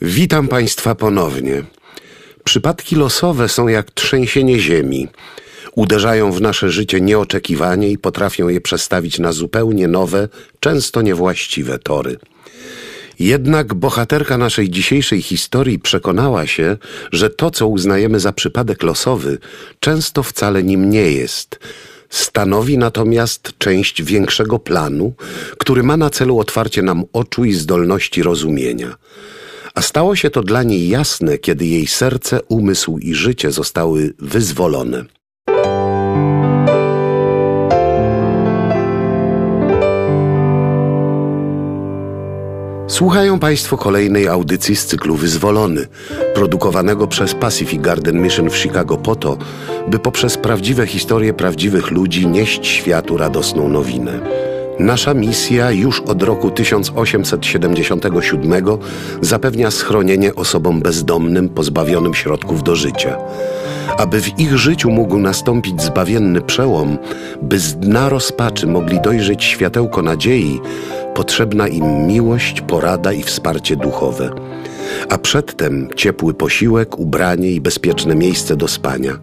Witam Państwa ponownie. Przypadki losowe są jak trzęsienie ziemi. Uderzają w nasze życie nieoczekiwanie i potrafią je przestawić na zupełnie nowe, często niewłaściwe tory. Jednak bohaterka naszej dzisiejszej historii przekonała się, że to, co uznajemy za przypadek losowy, często wcale nim nie jest. Stanowi natomiast część większego planu, który ma na celu otwarcie nam oczu i zdolności rozumienia. A stało się to dla niej jasne, kiedy jej serce, umysł i życie zostały wyzwolone. Słuchają Państwo kolejnej audycji z cyklu Wyzwolony, produkowanego przez Pacific Garden Mission w Chicago po to, by poprzez prawdziwe historie prawdziwych ludzi nieść światu radosną nowinę. Nasza misja już od roku 1877 zapewnia schronienie osobom bezdomnym pozbawionym środków do życia. Aby w ich życiu mógł nastąpić zbawienny przełom, by z dna rozpaczy mogli dojrzeć światełko nadziei, potrzebna im miłość, porada i wsparcie duchowe. A przedtem ciepły posiłek, ubranie i bezpieczne miejsce do spania.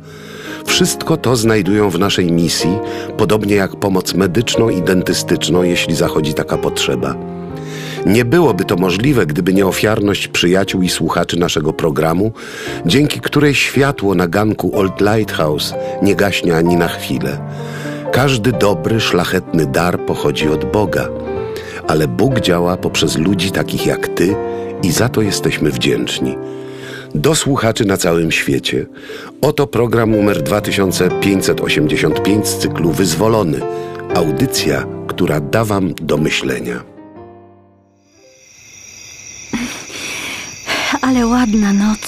Wszystko to znajdują w naszej misji, podobnie jak pomoc medyczną i dentystyczną, jeśli zachodzi taka potrzeba. Nie byłoby to możliwe, gdyby nie ofiarność przyjaciół i słuchaczy naszego programu, dzięki której światło na ganku Old Lighthouse nie gaśnie ani na chwilę. Każdy dobry, szlachetny dar pochodzi od Boga, ale Bóg działa poprzez ludzi takich jak Ty i za to jesteśmy wdzięczni. Do słuchaczy na całym świecie. Oto program numer 2585 z cyklu Wyzwolony. Audycja, która da Wam do myślenia. Ale ładna noc.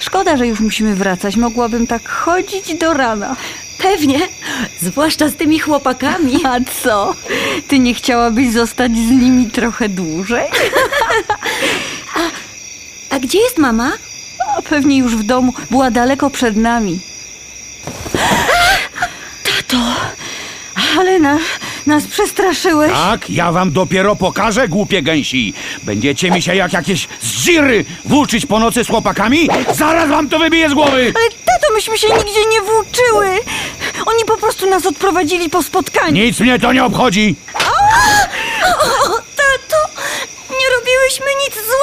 Szkoda, że już musimy wracać. Mogłabym tak chodzić do rana. Pewnie, zwłaszcza z tymi chłopakami. A co? Ty nie chciałabyś zostać z nimi trochę dłużej? A gdzie jest mama? A pewnie już w domu. Była daleko przed nami. Tato, ale nas, nas przestraszyłeś. Tak, ja wam dopiero pokażę, głupie gęsi. Będziecie mi się jak jakieś zdziry włóczyć po nocy z chłopakami? Zaraz wam to wybije z głowy! Ale tato, myśmy się nigdzie nie włóczyły. Oni po prostu nas odprowadzili po spotkaniu. Nic mnie to nie obchodzi! O,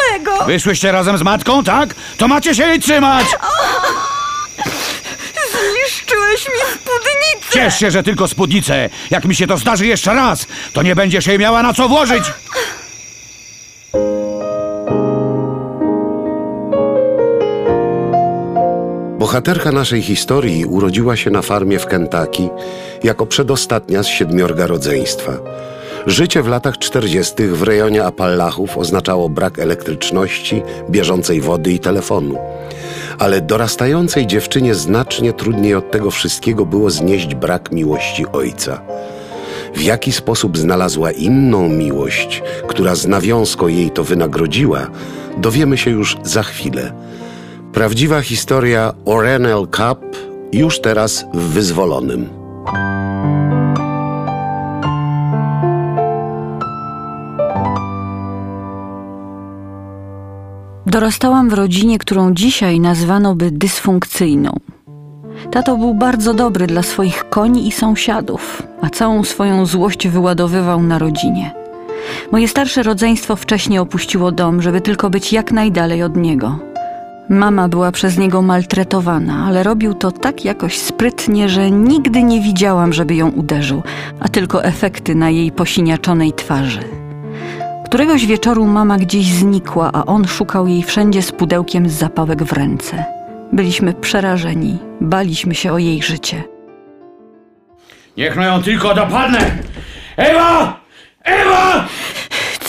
złego. Wyszłyście razem z matką, tak? To macie się jej trzymać! Zniszczyłeś mi spódnicę. Ciesz się, że tylko spódnicę. Jak mi się to zdarzy jeszcze raz, to nie będziesz jej miała na co włożyć. Bohaterka naszej historii urodziła się na farmie w Kentucky jako przedostatnia z siedmiorga rodzeństwa. Życie w latach czterdziestych w rejonie Appalachów oznaczało brak elektryczności, bieżącej wody i telefonu. Ale dorastającej dziewczynie znacznie trudniej od tego wszystkiego było znieść brak miłości ojca. W jaki sposób znalazła inną miłość, która z nawiązką jej to wynagrodziła, dowiemy się już za chwilę. Prawdziwa historia Orenel Cup już teraz w Wyzwolonym. Dorastałam w rodzinie, którą dzisiaj nazwano by dysfunkcyjną. Tato był bardzo dobry dla swoich koni i sąsiadów, a całą swoją złość wyładowywał na rodzinie. Moje starsze rodzeństwo wcześniej opuściło dom, żeby tylko być jak najdalej od niego. Mama była przez niego maltretowana, ale robił to tak jakoś sprytnie, że nigdy nie widziałam, żeby ją uderzył, a tylko efekty na jej posiniaczonej twarzy. Któregoś wieczoru mama gdzieś znikła, a on szukał jej wszędzie z pudełkiem z zapałek w ręce. Byliśmy przerażeni, baliśmy się o jej życie. Niech no ją tylko dopadnę! Ewa! Ewa!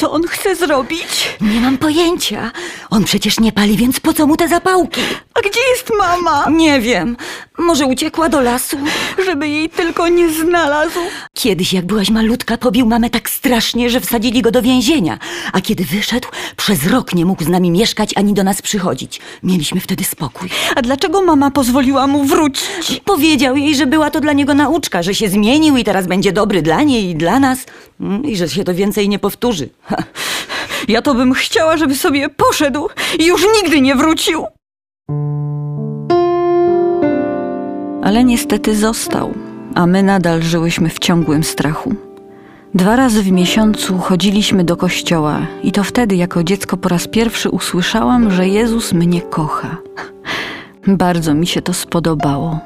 Co on chce zrobić? Nie mam pojęcia. On przecież nie pali, więc po co mu te zapałki? A gdzie jest mama? Nie wiem. Może uciekła do lasu? Żeby jej tylko nie znalazł. Kiedyś, jak byłaś malutka, pobił mamę tak strasznie, że wsadzili go do więzienia. A kiedy wyszedł, przez rok nie mógł z nami mieszkać ani do nas przychodzić. Mieliśmy wtedy spokój. A dlaczego mama pozwoliła mu wrócić? Powiedział jej, że była to dla niego nauczka, że się zmienił i teraz będzie dobry dla niej i dla nas. Mm, I że się to więcej nie powtórzy. Ja to bym chciała, żeby sobie poszedł i już nigdy nie wrócił. Ale niestety został, a my nadal żyłyśmy w ciągłym strachu. Dwa razy w miesiącu chodziliśmy do kościoła i to wtedy jako dziecko po raz pierwszy usłyszałam, że Jezus mnie kocha. Bardzo mi się to spodobało.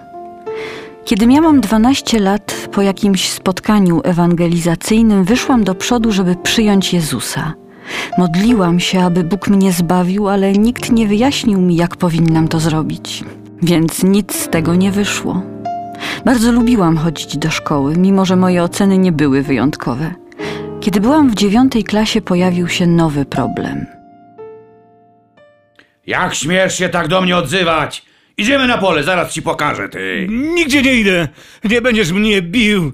Kiedy miałam 12 lat, po jakimś spotkaniu ewangelizacyjnym wyszłam do przodu, żeby przyjąć Jezusa. Modliłam się, aby Bóg mnie zbawił, ale nikt nie wyjaśnił mi, jak powinnam to zrobić. Więc nic z tego nie wyszło. Bardzo lubiłam chodzić do szkoły, mimo że moje oceny nie były wyjątkowe. Kiedy byłam w dziewiątej klasie, pojawił się nowy problem. Jak śmiesz się tak do mnie odzywać? Idziemy na pole, zaraz ci pokażę, ty. Nigdzie nie idę. Nie będziesz mnie bił.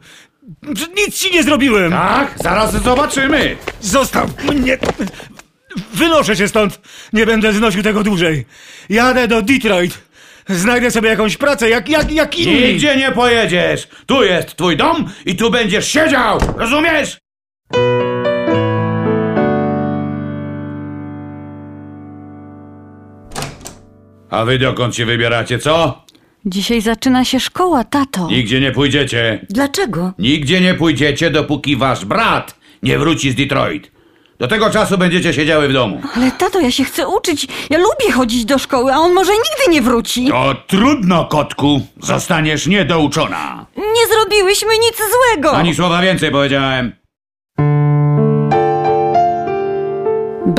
Nic ci nie zrobiłem. Tak? Zaraz zobaczymy. Zostaw mnie. Wynoszę się stąd. Nie będę znosił tego dłużej. Jadę do Detroit. Znajdę sobie jakąś pracę, jak, jak, jak inni. Nigdzie nie pojedziesz. Tu jest twój dom i tu będziesz siedział. Rozumiesz? A wy dokąd się wybieracie, co? Dzisiaj zaczyna się szkoła, tato. Nigdzie nie pójdziecie. Dlaczego? Nigdzie nie pójdziecie, dopóki wasz brat nie wróci z Detroit. Do tego czasu będziecie siedziały w domu. Ale tato, ja się chcę uczyć. Ja lubię chodzić do szkoły, a on może nigdy nie wróci. To trudno, kotku. Zostaniesz niedouczona. Nie zrobiłyśmy nic złego. Ani słowa więcej powiedziałem.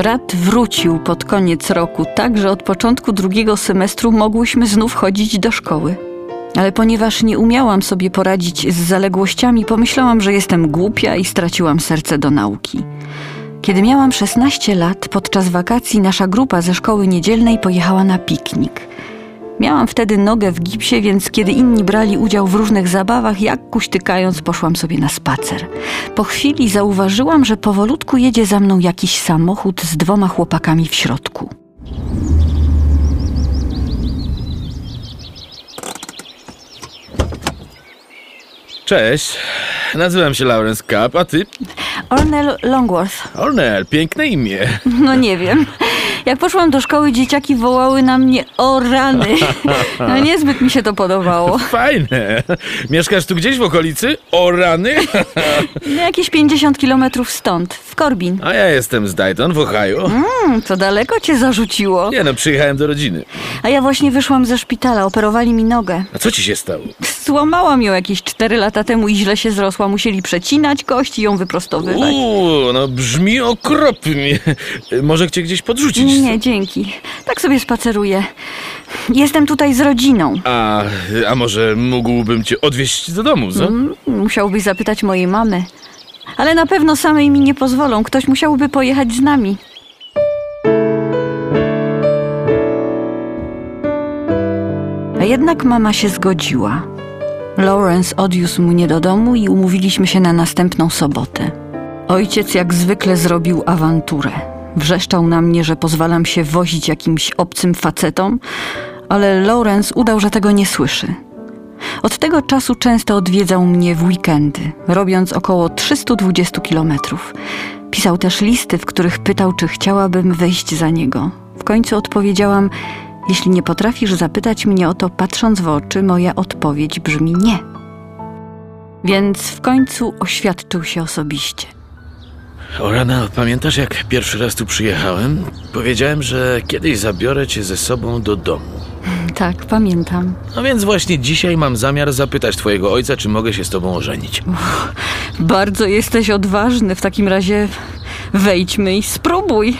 Brat wrócił pod koniec roku, tak że od początku drugiego semestru mogłyśmy znów chodzić do szkoły. Ale ponieważ nie umiałam sobie poradzić z zaległościami, pomyślałam, że jestem głupia i straciłam serce do nauki. Kiedy miałam 16 lat, podczas wakacji nasza grupa ze szkoły niedzielnej pojechała na piknik. Miałam wtedy nogę w gipsie, więc kiedy inni brali udział w różnych zabawach, jak kuśtykając poszłam sobie na spacer. Po chwili zauważyłam, że powolutku jedzie za mną jakiś samochód z dwoma chłopakami w środku. Cześć, nazywam się Lawrence Cup, a ty? Ornel Longworth. Ornel, piękne imię. No nie wiem. Jak poszłam do szkoły, dzieciaki wołały na mnie o rany. No niezbyt mi się to podobało. Fajne. Mieszkasz tu gdzieś w okolicy? O rany? No jakieś 50 kilometrów stąd, w Corbin. A ja jestem z Dayton w Ohio. Hmm, to daleko cię zarzuciło. Nie no, przyjechałem do rodziny. A ja właśnie wyszłam ze szpitala, operowali mi nogę. A co ci się stało? Złamałam ją jakieś 4 lata temu i źle się zrosła. Musieli przecinać kość i ją wyprostowywać. Uuu, no brzmi okropnie. Może cię gdzieś podrzucić? Nie, dzięki. Tak sobie spaceruję. Jestem tutaj z rodziną. A, a może mógłbym cię odwieźć do domu, co? Mm, Musiałbyś zapytać mojej mamy. Ale na pewno samej mi nie pozwolą. Ktoś musiałby pojechać z nami. A jednak mama się zgodziła. Lawrence odwiózł mnie do domu i umówiliśmy się na następną sobotę. Ojciec jak zwykle zrobił awanturę. Wrzeszczał na mnie, że pozwalam się wozić jakimś obcym facetom, ale Lawrence udał, że tego nie słyszy. Od tego czasu często odwiedzał mnie w weekendy, robiąc około 320 kilometrów. Pisał też listy, w których pytał, czy chciałabym wejść za niego. W końcu odpowiedziałam: Jeśli nie potrafisz zapytać mnie o to, patrząc w oczy, moja odpowiedź brzmi nie. Więc w końcu oświadczył się osobiście. O rana, pamiętasz jak pierwszy raz tu przyjechałem? Powiedziałem, że kiedyś zabiorę cię ze sobą do domu. Tak, pamiętam. A więc właśnie dzisiaj mam zamiar zapytać twojego ojca, czy mogę się z tobą ożenić. Bardzo jesteś odważny. W takim razie wejdźmy i spróbuj.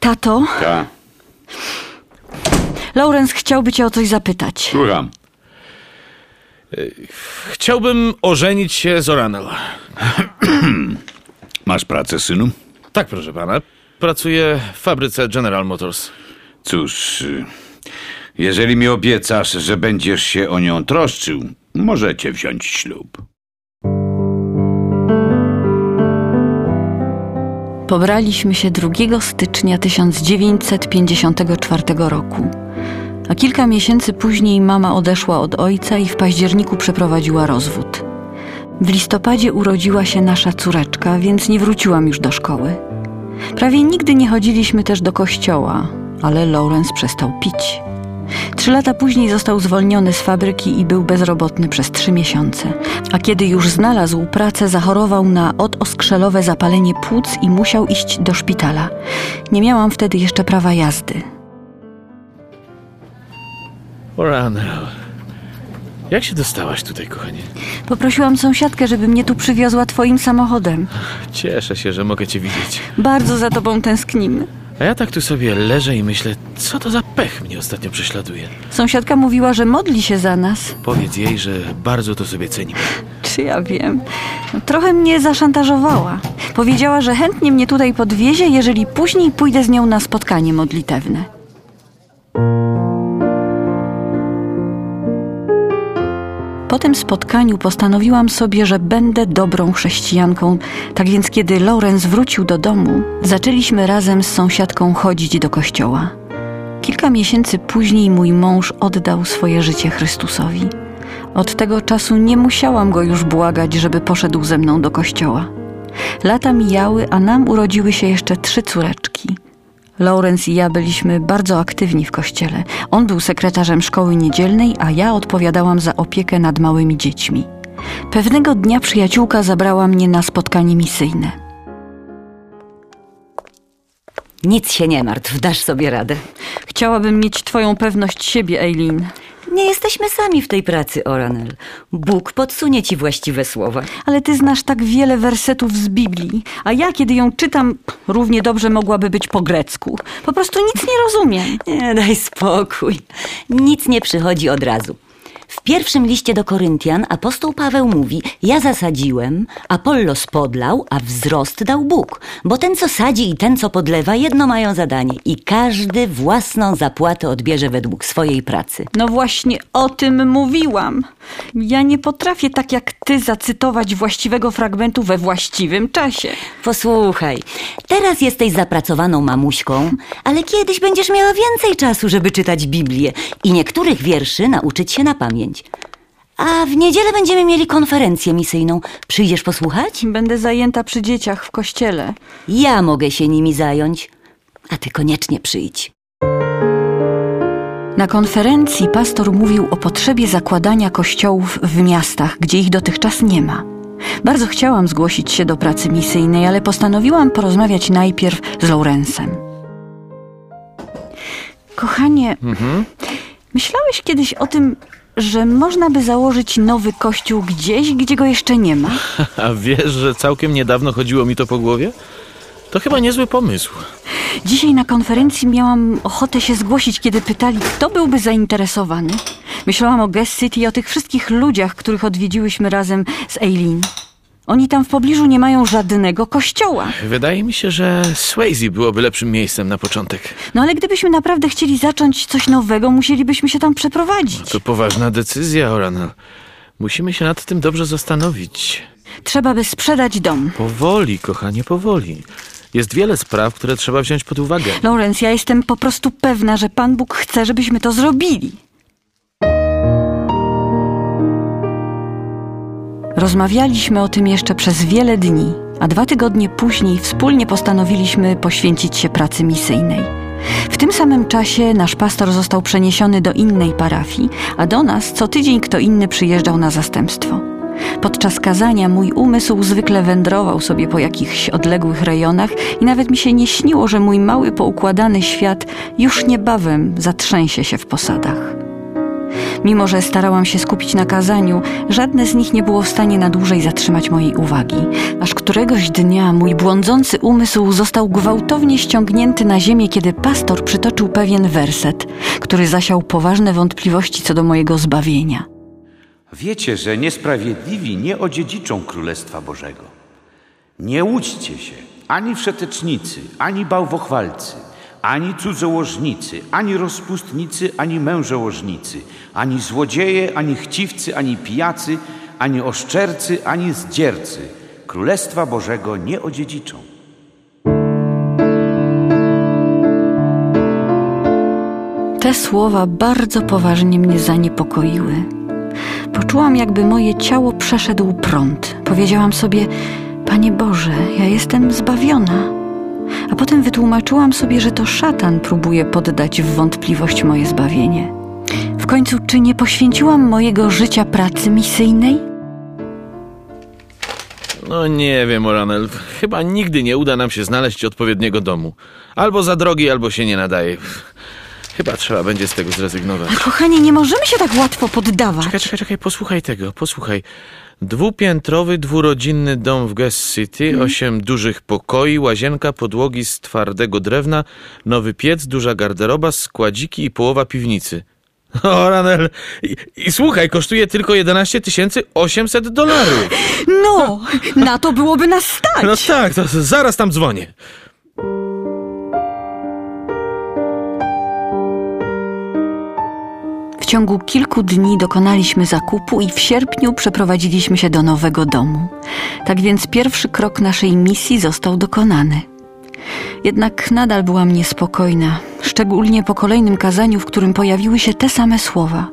Tato, Tak, Lawrence chciałby cię o coś zapytać. słucham. Chciałbym ożenić się z Oranel. Masz pracę, synu? Tak, proszę pana. Pracuję w fabryce General Motors. Cóż, jeżeli mi obiecasz, że będziesz się o nią troszczył, możecie wziąć ślub. Pobraliśmy się 2 stycznia 1954 roku. A kilka miesięcy później mama odeszła od ojca i w październiku przeprowadziła rozwód. W listopadzie urodziła się nasza córeczka, więc nie wróciłam już do szkoły. Prawie nigdy nie chodziliśmy też do kościoła, ale Lawrence przestał pić. Trzy lata później został zwolniony z fabryki i był bezrobotny przez trzy miesiące. A kiedy już znalazł pracę, zachorował na odoskrzelowe zapalenie płuc i musiał iść do szpitala. Nie miałam wtedy jeszcze prawa jazdy. O rano. Jak się dostałaś tutaj, kochanie? Poprosiłam sąsiadkę, żeby mnie tu przywiozła twoim samochodem. Cieszę się, że mogę cię widzieć. Bardzo za tobą tęsknimy. A ja tak tu sobie leżę i myślę, co to za pech mnie ostatnio prześladuje. Sąsiadka mówiła, że modli się za nas. Powiedz jej, że bardzo to sobie cenimy. Czy ja wiem? No, trochę mnie zaszantażowała. Powiedziała, że chętnie mnie tutaj podwiezie, jeżeli później pójdę z nią na spotkanie modlitewne. Po tym spotkaniu postanowiłam sobie, że będę dobrą chrześcijanką. Tak więc, kiedy Lawrence wrócił do domu, zaczęliśmy razem z sąsiadką chodzić do kościoła. Kilka miesięcy później mój mąż oddał swoje życie Chrystusowi. Od tego czasu nie musiałam go już błagać, żeby poszedł ze mną do kościoła. Lata mijały, a nam urodziły się jeszcze trzy córeczki. Lawrence i ja byliśmy bardzo aktywni w kościele. On był sekretarzem szkoły niedzielnej, a ja odpowiadałam za opiekę nad małymi dziećmi. Pewnego dnia przyjaciółka zabrała mnie na spotkanie misyjne. Nic się nie martw, dasz sobie radę. Chciałabym mieć twoją pewność siebie, Eileen. Nie jesteśmy sami w tej pracy, Oranel. Bóg podsunie ci właściwe słowa. Ale ty znasz tak wiele wersetów z Biblii, a ja, kiedy ją czytam, równie dobrze mogłaby być po grecku. Po prostu nic nie rozumiem. Nie, daj spokój. Nic nie przychodzi od razu. W pierwszym liście do Koryntian apostoł Paweł mówi: Ja zasadziłem, Apollos podlał, a wzrost dał Bóg. Bo ten, co sadzi i ten, co podlewa, jedno mają zadanie i każdy własną zapłatę odbierze według swojej pracy. No właśnie o tym mówiłam. Ja nie potrafię tak jak ty zacytować właściwego fragmentu we właściwym czasie. Posłuchaj, teraz jesteś zapracowaną mamuśką, ale kiedyś będziesz miała więcej czasu, żeby czytać Biblię i niektórych wierszy nauczyć się na pamięć. A w niedzielę będziemy mieli konferencję misyjną. Przyjdziesz posłuchać? Będę zajęta przy dzieciach w kościele. Ja mogę się nimi zająć, a ty koniecznie przyjdź. Na konferencji pastor mówił o potrzebie zakładania kościołów w miastach, gdzie ich dotychczas nie ma. Bardzo chciałam zgłosić się do pracy misyjnej, ale postanowiłam porozmawiać najpierw z Lawrencem. Kochanie, myślałeś kiedyś o tym, że można by założyć nowy kościół gdzieś, gdzie go jeszcze nie ma? A wiesz, że całkiem niedawno chodziło mi to po głowie? To chyba niezły pomysł. Dzisiaj na konferencji miałam ochotę się zgłosić, kiedy pytali, kto byłby zainteresowany. Myślałam o Guest City i o tych wszystkich ludziach, których odwiedziłyśmy razem z Eileen. Oni tam w pobliżu nie mają żadnego kościoła. Wydaje mi się, że Swayze byłoby lepszym miejscem na początek. No ale gdybyśmy naprawdę chcieli zacząć coś nowego, musielibyśmy się tam przeprowadzić. To poważna decyzja, Oranel. Musimy się nad tym dobrze zastanowić. Trzeba by sprzedać dom. Powoli, kochanie, powoli. Jest wiele spraw, które trzeba wziąć pod uwagę. Lawrence, ja jestem po prostu pewna, że Pan Bóg chce, żebyśmy to zrobili. Rozmawialiśmy o tym jeszcze przez wiele dni, a dwa tygodnie później wspólnie postanowiliśmy poświęcić się pracy misyjnej. W tym samym czasie nasz pastor został przeniesiony do innej parafii, a do nas co tydzień kto inny przyjeżdżał na zastępstwo. Podczas kazania mój umysł zwykle wędrował sobie po jakichś odległych rejonach i nawet mi się nie śniło, że mój mały poukładany świat już niebawem zatrzęsie się w posadach. Mimo, że starałam się skupić na kazaniu, żadne z nich nie było w stanie na dłużej zatrzymać mojej uwagi. Aż któregoś dnia mój błądzący umysł został gwałtownie ściągnięty na ziemię, kiedy pastor przytoczył pewien werset, który zasiał poważne wątpliwości co do mojego zbawienia. Wiecie, że niesprawiedliwi nie odziedziczą Królestwa Bożego. Nie łudźcie się, ani wszetecznicy, ani bałwochwalcy, ani cudzołożnicy, ani rozpustnicy, ani mężołożnicy, ani złodzieje, ani chciwcy, ani pijacy, ani oszczercy, ani zdziercy. Królestwa Bożego nie odziedziczą. Te słowa bardzo poważnie mnie zaniepokoiły. Poczułam, jakby moje ciało przeszedł prąd. Powiedziałam sobie: Panie Boże, ja jestem zbawiona. A potem wytłumaczyłam sobie, że to szatan próbuje poddać w wątpliwość moje zbawienie. W końcu, czy nie poświęciłam mojego życia pracy misyjnej? No nie wiem, Oranel. Chyba nigdy nie uda nam się znaleźć odpowiedniego domu. Albo za drogi, albo się nie nadaje. Chyba trzeba będzie z tego zrezygnować. Kochanie, nie możemy się tak łatwo poddawać. Czekaj, czekaj, czekaj, posłuchaj tego, posłuchaj. Dwupiętrowy, dwurodzinny dom w Guest City, osiem dużych pokoi, łazienka, podłogi z twardego drewna, nowy piec, duża garderoba, składziki i połowa piwnicy. O, Ranel, i, i słuchaj, kosztuje tylko 11 800 dolarów. No, na to byłoby nas stać. No tak, to zaraz tam dzwonię. Ciągu kilku dni dokonaliśmy zakupu i w sierpniu przeprowadziliśmy się do nowego domu. Tak więc pierwszy krok naszej misji został dokonany. Jednak nadal byłam niespokojna, szczególnie po kolejnym kazaniu, w którym pojawiły się te same słowa.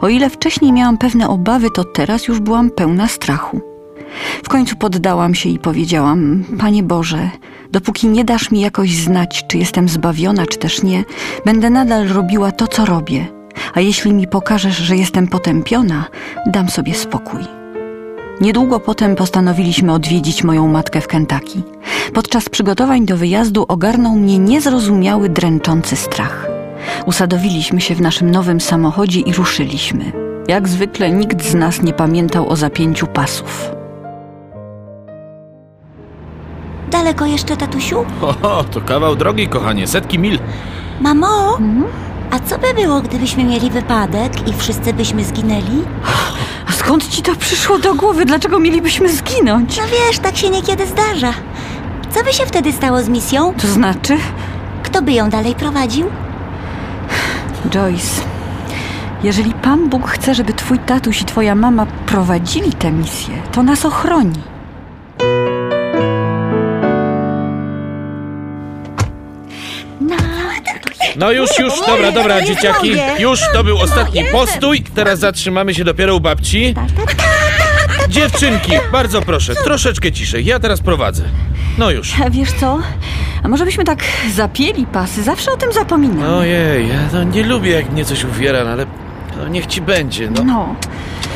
O ile wcześniej miałam pewne obawy, to teraz już byłam pełna strachu. W końcu poddałam się i powiedziałam: Panie Boże, dopóki nie dasz mi jakoś znać, czy jestem zbawiona, czy też nie, będę nadal robiła to, co robię. A jeśli mi pokażesz, że jestem potępiona, dam sobie spokój. Niedługo potem postanowiliśmy odwiedzić moją matkę w Kentucky. Podczas przygotowań do wyjazdu ogarnął mnie niezrozumiały, dręczący strach. Usadowiliśmy się w naszym nowym samochodzie i ruszyliśmy. Jak zwykle nikt z nas nie pamiętał o zapięciu pasów. Daleko jeszcze, tatusiu? O, to kawał drogi, kochanie, setki mil. Mamo, a co by było, gdybyśmy mieli wypadek i wszyscy byśmy zginęli? A skąd ci to przyszło do głowy? Dlaczego mielibyśmy zginąć? No wiesz, tak się niekiedy zdarza. Co by się wtedy stało z misją? To znaczy, Kto by ją dalej prowadził? Joyce, jeżeli Pan Bóg chce, żeby twój tatuś i twoja mama prowadzili tę misję, to nas ochroni. No już, już, dobra, dobra, dzieciaki. Już, to był ostatni postój. Teraz zatrzymamy się dopiero u babci. Dziewczynki, bardzo proszę, troszeczkę ciszej. Ja teraz prowadzę. No już. Wiesz co? A może byśmy tak zapięli pasy? Zawsze o tym zapominam. Ojej, ja to nie lubię, jak mnie coś uwiera, no ale no niech ci będzie, no No,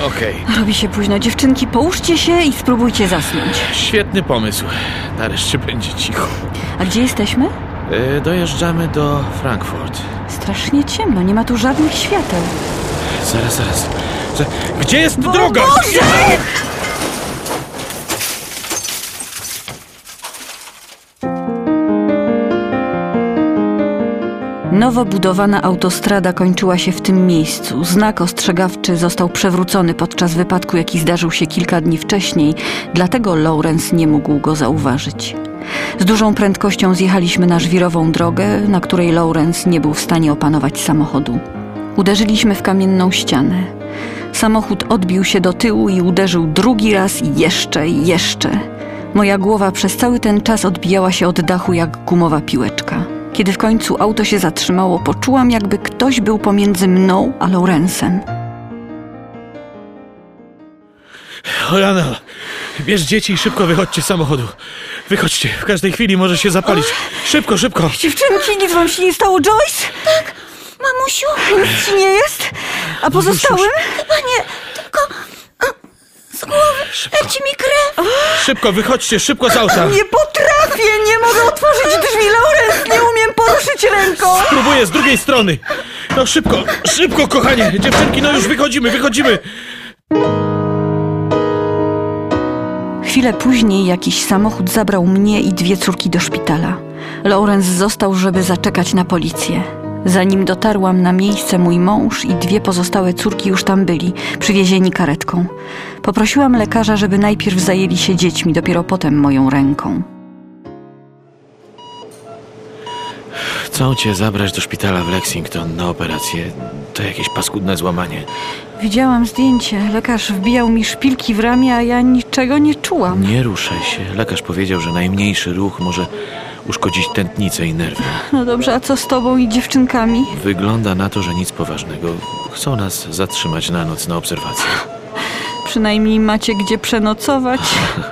okej. robi się późno. Dziewczynki, połóżcie się i spróbujcie zasnąć. Świetny pomysł. Nareszcie będzie cicho. A gdzie jesteśmy? E, dojeżdżamy do Frankfurt. Strasznie ciemno, nie ma tu żadnych świateł. Zaraz, zaraz. Za- Gdzie jest droga? Nowo budowana autostrada kończyła się w tym miejscu. Znak ostrzegawczy został przewrócony podczas wypadku, jaki zdarzył się kilka dni wcześniej, dlatego Lawrence nie mógł go zauważyć. Z dużą prędkością zjechaliśmy na żwirową drogę, na której Lawrence nie był w stanie opanować samochodu. Uderzyliśmy w kamienną ścianę. Samochód odbił się do tyłu i uderzył drugi raz i jeszcze i jeszcze. Moja głowa przez cały ten czas odbijała się od dachu jak gumowa piłeczka. Kiedy w końcu auto się zatrzymało, poczułam, jakby ktoś był pomiędzy mną a Lawrencem. Jana, bierz dzieci i szybko wychodźcie z samochodu. Wychodźcie, w każdej chwili może się zapalić. Szybko, szybko. Dziewczynki, nic wam się nie stało, Joyce? Mamusiu, Nic ci nie jest? A pozostałym? chyba nie, tylko z głowy leci mi krew. Szybko, wychodźcie, szybko z auta. Nie potrafię, nie mogę otworzyć drzwi, Lawrence, nie umiem poruszyć ręką. Próbuję z drugiej strony. No szybko, szybko, kochanie. Dziewczynki, no już wychodzimy, wychodzimy. Chwilę później jakiś samochód zabrał mnie i dwie córki do szpitala. Lawrence został, żeby zaczekać na policję. Zanim dotarłam na miejsce, mój mąż i dwie pozostałe córki już tam byli, przywiezieni karetką. Poprosiłam lekarza, żeby najpierw zajęli się dziećmi, dopiero potem moją ręką. Chcą cię zabrać do szpitala w Lexington na operację. To jakieś paskudne złamanie. Widziałam zdjęcie. Lekarz wbijał mi szpilki w ramię, a ja niczego nie czułam. Nie ruszaj się. Lekarz powiedział, że najmniejszy ruch może uszkodzić tętnicę i nerwy. No dobrze, a co z tobą i dziewczynkami? Wygląda na to, że nic poważnego. Chcą nas zatrzymać na noc na obserwację. Przynajmniej macie gdzie przenocować.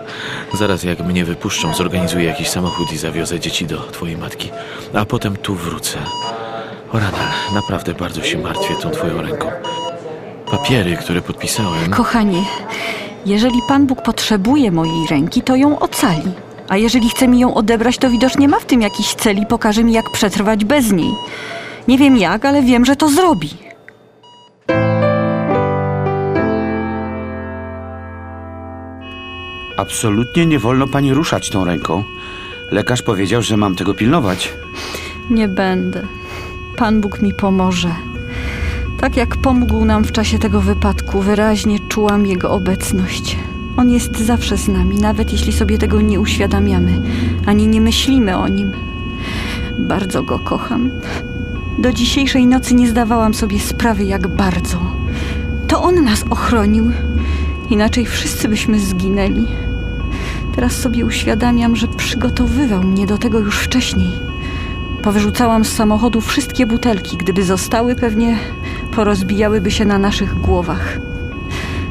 Zaraz jak mnie wypuszczą, zorganizuję jakiś samochód i zawiozę dzieci do twojej matki. A potem tu wrócę. O rana, naprawdę bardzo się martwię tą twoją ręką. Papiery, które podpisałem... Kochanie, jeżeli Pan Bóg potrzebuje mojej ręki, to ją ocali. A jeżeli chce mi ją odebrać, to widocznie ma w tym jakiś cel i pokaże mi, jak przetrwać bez niej. Nie wiem jak, ale wiem, że to zrobi. Absolutnie nie wolno pani ruszać tą ręką. Lekarz powiedział, że mam tego pilnować. Nie będę. Pan Bóg mi pomoże. Tak jak pomógł nam w czasie tego wypadku, wyraźnie czułam Jego obecność. On jest zawsze z nami, nawet jeśli sobie tego nie uświadamiamy, ani nie myślimy o Nim. Bardzo Go kocham. Do dzisiejszej nocy nie zdawałam sobie sprawy, jak bardzo. To On nas ochronił. Inaczej wszyscy byśmy zginęli. Teraz sobie uświadamiam, że przygotowywał mnie do tego już wcześniej. Powyrzucałam z samochodu wszystkie butelki. Gdyby zostały, pewnie porozbijałyby się na naszych głowach.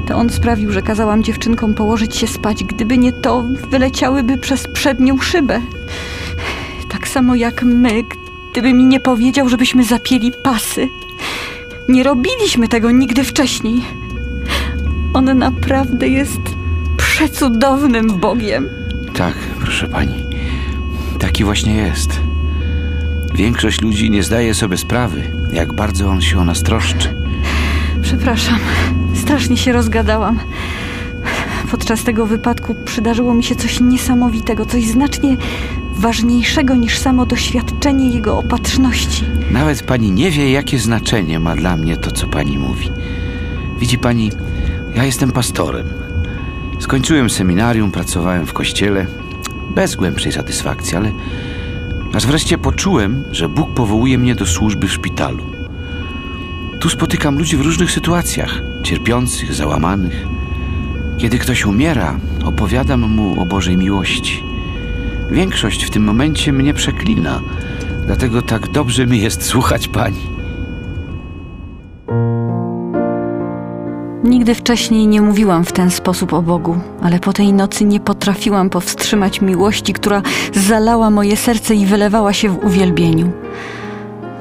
To on sprawił, że kazałam dziewczynkom położyć się spać. Gdyby nie to, wyleciałyby przez przednią szybę. Tak samo jak my, gdyby mi nie powiedział, żebyśmy zapięli pasy. Nie robiliśmy tego nigdy wcześniej. On naprawdę jest przecudownym Bogiem. Tak, proszę pani. Taki właśnie jest. Większość ludzi nie zdaje sobie sprawy, jak bardzo on się o nas troszczy. Przepraszam, strasznie się rozgadałam. Podczas tego wypadku przydarzyło mi się coś niesamowitego, coś znacznie ważniejszego niż samo doświadczenie jego opatrzności. Nawet pani nie wie, jakie znaczenie ma dla mnie to, co pani mówi. Widzi pani, ja jestem pastorem. Skończyłem seminarium, pracowałem w kościele, bez głębszej satysfakcji, ale aż wreszcie poczułem, że Bóg powołuje mnie do służby w szpitalu. Tu spotykam ludzi w różnych sytuacjach, cierpiących, załamanych. Kiedy ktoś umiera, opowiadam mu o Bożej miłości. Większość w tym momencie mnie przeklina, dlatego tak dobrze mi jest słuchać pani. Nigdy wcześniej nie mówiłam w ten sposób o Bogu, ale po tej nocy nie potrafiłam powstrzymać miłości, która zalała moje serce i wylewała się w uwielbieniu.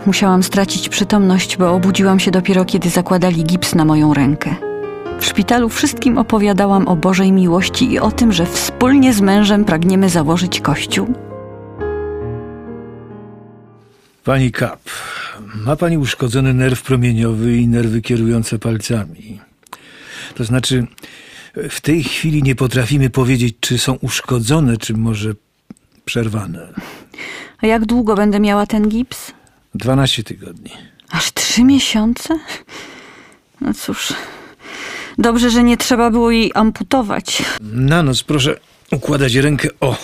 Musiałam stracić przytomność, bo obudziłam się dopiero kiedy zakładali gips na moją rękę. W szpitalu wszystkim opowiadałam o Bożej miłości i o tym, że wspólnie z mężem pragniemy założyć kościół. Pani Kap, ma pani uszkodzony nerw promieniowy i nerwy kierujące palcami. To znaczy, w tej chwili nie potrafimy powiedzieć, czy są uszkodzone, czy może przerwane. A jak długo będę miała ten gips? 12 tygodni. Aż trzy miesiące? No cóż, dobrze, że nie trzeba było jej amputować. Na noc proszę układać rękę o.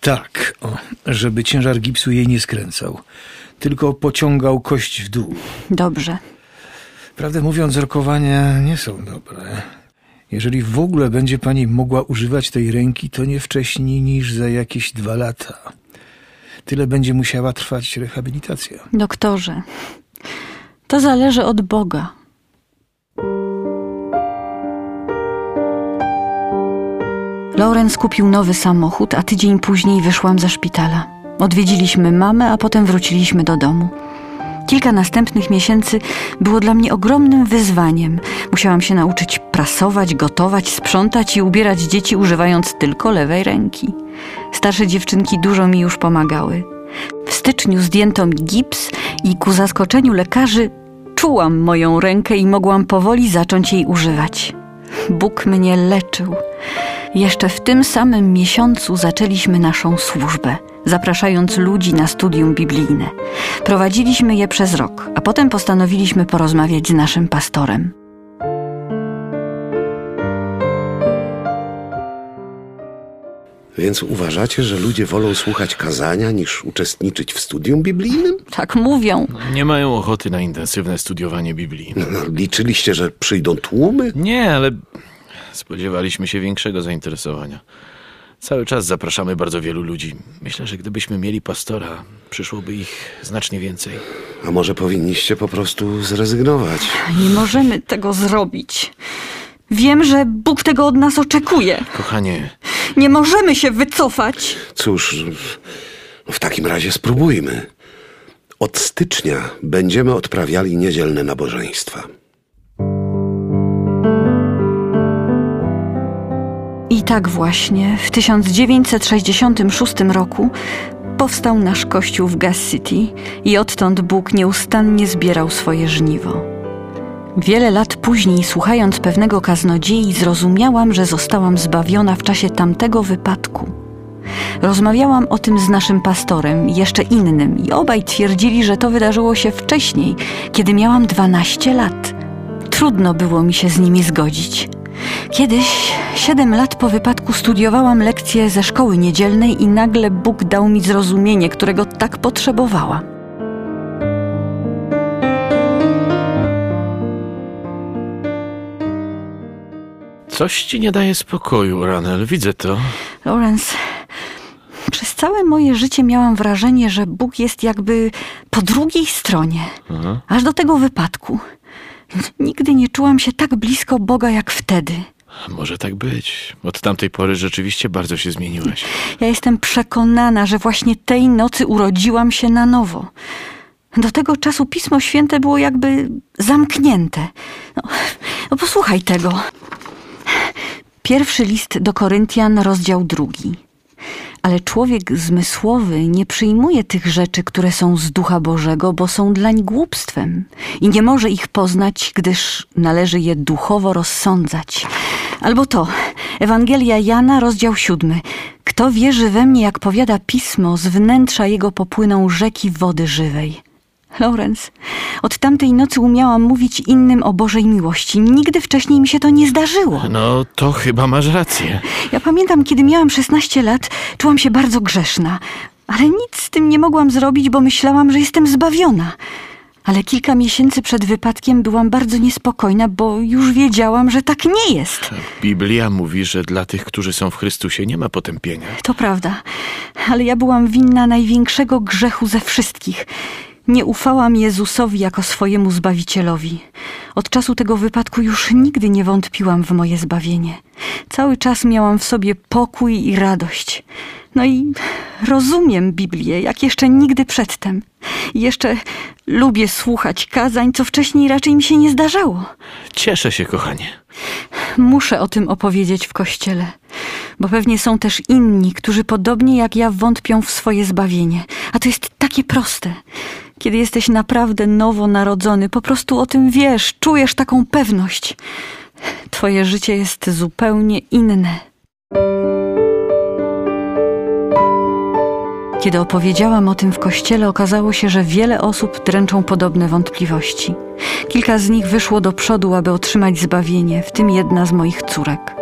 Tak, o, żeby ciężar gipsu jej nie skręcał, tylko pociągał kość w dół. Dobrze. Prawdę mówiąc, rokowania nie są dobre. Jeżeli w ogóle będzie pani mogła używać tej ręki, to nie wcześniej niż za jakieś dwa lata. Tyle będzie musiała trwać rehabilitacja. Doktorze, to zależy od Boga. Lorenz kupił nowy samochód, a tydzień później wyszłam ze szpitala. Odwiedziliśmy mamę, a potem wróciliśmy do domu. Kilka następnych miesięcy było dla mnie ogromnym wyzwaniem. Musiałam się nauczyć prasować, gotować, sprzątać i ubierać dzieci, używając tylko lewej ręki. Starsze dziewczynki dużo mi już pomagały. W styczniu zdjęto mi gips i ku zaskoczeniu lekarzy czułam moją rękę i mogłam powoli zacząć jej używać. Bóg mnie leczył. Jeszcze w tym samym miesiącu zaczęliśmy naszą służbę, zapraszając ludzi na studium biblijne. Prowadziliśmy je przez rok, a potem postanowiliśmy porozmawiać z naszym pastorem. Więc uważacie, że ludzie wolą słuchać kazania niż uczestniczyć w studium biblijnym? Tak mówią. Nie mają ochoty na intensywne studiowanie Biblii. No, liczyliście, że przyjdą tłumy? Nie, ale spodziewaliśmy się większego zainteresowania. Cały czas zapraszamy bardzo wielu ludzi. Myślę, że gdybyśmy mieli pastora, przyszłoby ich znacznie więcej. A może powinniście po prostu zrezygnować? Nie możemy tego zrobić. Wiem, że Bóg tego od nas oczekuje. Kochanie, Nie możemy się wycofać. Cóż, w takim razie spróbujmy. Od stycznia będziemy odprawiali niedzielne nabożeństwa. I tak właśnie w 1966 roku powstał nasz kościół w Gas City i odtąd Bóg nieustannie zbierał swoje żniwo. Wiele lat później, słuchając pewnego kaznodziei, zrozumiałam, że zostałam zbawiona w czasie tamtego wypadku. Rozmawiałam o tym z naszym pastorem jeszcze innym, i obaj twierdzili, że to wydarzyło się wcześniej, kiedy miałam 12 lat. Trudno było mi się z nimi zgodzić. Kiedyś, siedem lat po wypadku, studiowałam lekcje ze szkoły niedzielnej i nagle Bóg dał mi zrozumienie, którego tak potrzebowałam. Coś ci nie daje spokoju, Ranel. Widzę to. Lawrence, przez całe moje życie miałam wrażenie, że Bóg jest jakby po drugiej stronie, aż do tego wypadku. Nigdy nie czułam się tak blisko Boga jak wtedy. Może tak być. Od tamtej pory rzeczywiście bardzo się zmieniłeś. Ja jestem przekonana, że właśnie tej nocy urodziłam się na nowo. Do tego czasu Pismo Święte było jakby zamknięte. No, no posłuchaj tego. Pierwszy list do Koryntian, rozdział drugi. Ale człowiek zmysłowy nie przyjmuje tych rzeczy, które są z ducha Bożego, bo są dlań głupstwem i nie może ich poznać, gdyż należy je duchowo rozsądzać. Albo to, Ewangelia Jana, rozdział siódmy. Kto wierzy we mnie, jak powiada pismo, z wnętrza jego popłyną rzeki wody żywej. Lorenz, od tamtej nocy umiałam mówić innym o Bożej miłości. Nigdy wcześniej mi się to nie zdarzyło. No, to chyba masz rację. Ja pamiętam, kiedy miałam 16 lat, czułam się bardzo grzeszna, ale nic z tym nie mogłam zrobić, bo myślałam, że jestem zbawiona. Ale kilka miesięcy przed wypadkiem byłam bardzo niespokojna, bo już wiedziałam, że tak nie jest. Biblia mówi, że dla tych, którzy są w Chrystusie, nie ma potępienia. To prawda, ale ja byłam winna największego grzechu ze wszystkich. Nie ufałam Jezusowi jako swojemu zbawicielowi. Od czasu tego wypadku już nigdy nie wątpiłam w moje zbawienie. Cały czas miałam w sobie pokój i radość. No i rozumiem Biblię, jak jeszcze nigdy przedtem. I jeszcze lubię słuchać kazań, co wcześniej raczej mi się nie zdarzało. Cieszę się, kochanie. Muszę o tym opowiedzieć w kościele, bo pewnie są też inni, którzy podobnie jak ja wątpią w swoje zbawienie. A to jest takie proste. Kiedy jesteś naprawdę nowo narodzony, po prostu o tym wiesz, czujesz taką pewność. Twoje życie jest zupełnie inne. Kiedy opowiedziałam o tym w kościele, okazało się, że wiele osób dręczą podobne wątpliwości. Kilka z nich wyszło do przodu, aby otrzymać zbawienie, w tym jedna z moich córek.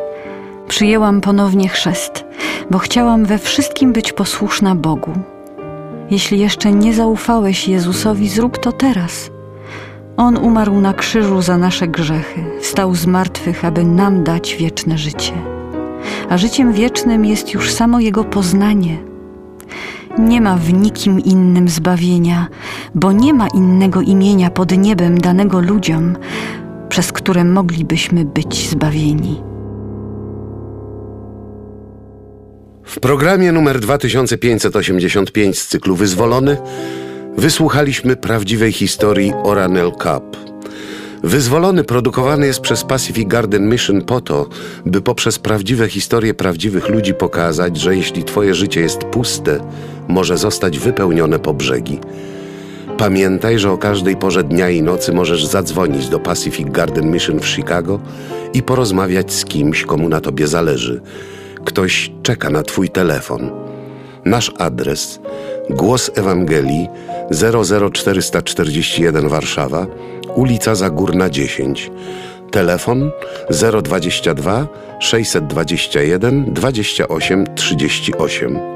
Przyjęłam ponownie chrzest, bo chciałam we wszystkim być posłuszna Bogu. Jeśli jeszcze nie zaufałeś Jezusowi, zrób to teraz. On umarł na krzyżu za nasze grzechy, wstał z martwych, aby nam dać wieczne życie. A życiem wiecznym jest już samo Jego poznanie. Nie ma w nikim innym zbawienia, bo nie ma innego imienia pod niebem danego ludziom, przez które moglibyśmy być zbawieni. W programie numer 2585 z cyklu Wyzwolony wysłuchaliśmy prawdziwej historii Oranel Cup. Wyzwolony produkowany jest przez Pacific Garden Mission po to, by poprzez prawdziwe historie prawdziwych ludzi pokazać, że jeśli twoje życie jest puste, może zostać wypełnione po brzegi. Pamiętaj, że o każdej porze dnia i nocy możesz zadzwonić do Pacific Garden Mission w Chicago i porozmawiać z kimś, komu na tobie zależy. Ktoś czeka na twój telefon. Nasz adres Głos Ewangelii 00441 Warszawa, ulica Zagórna 10. Telefon 022 621 28 38.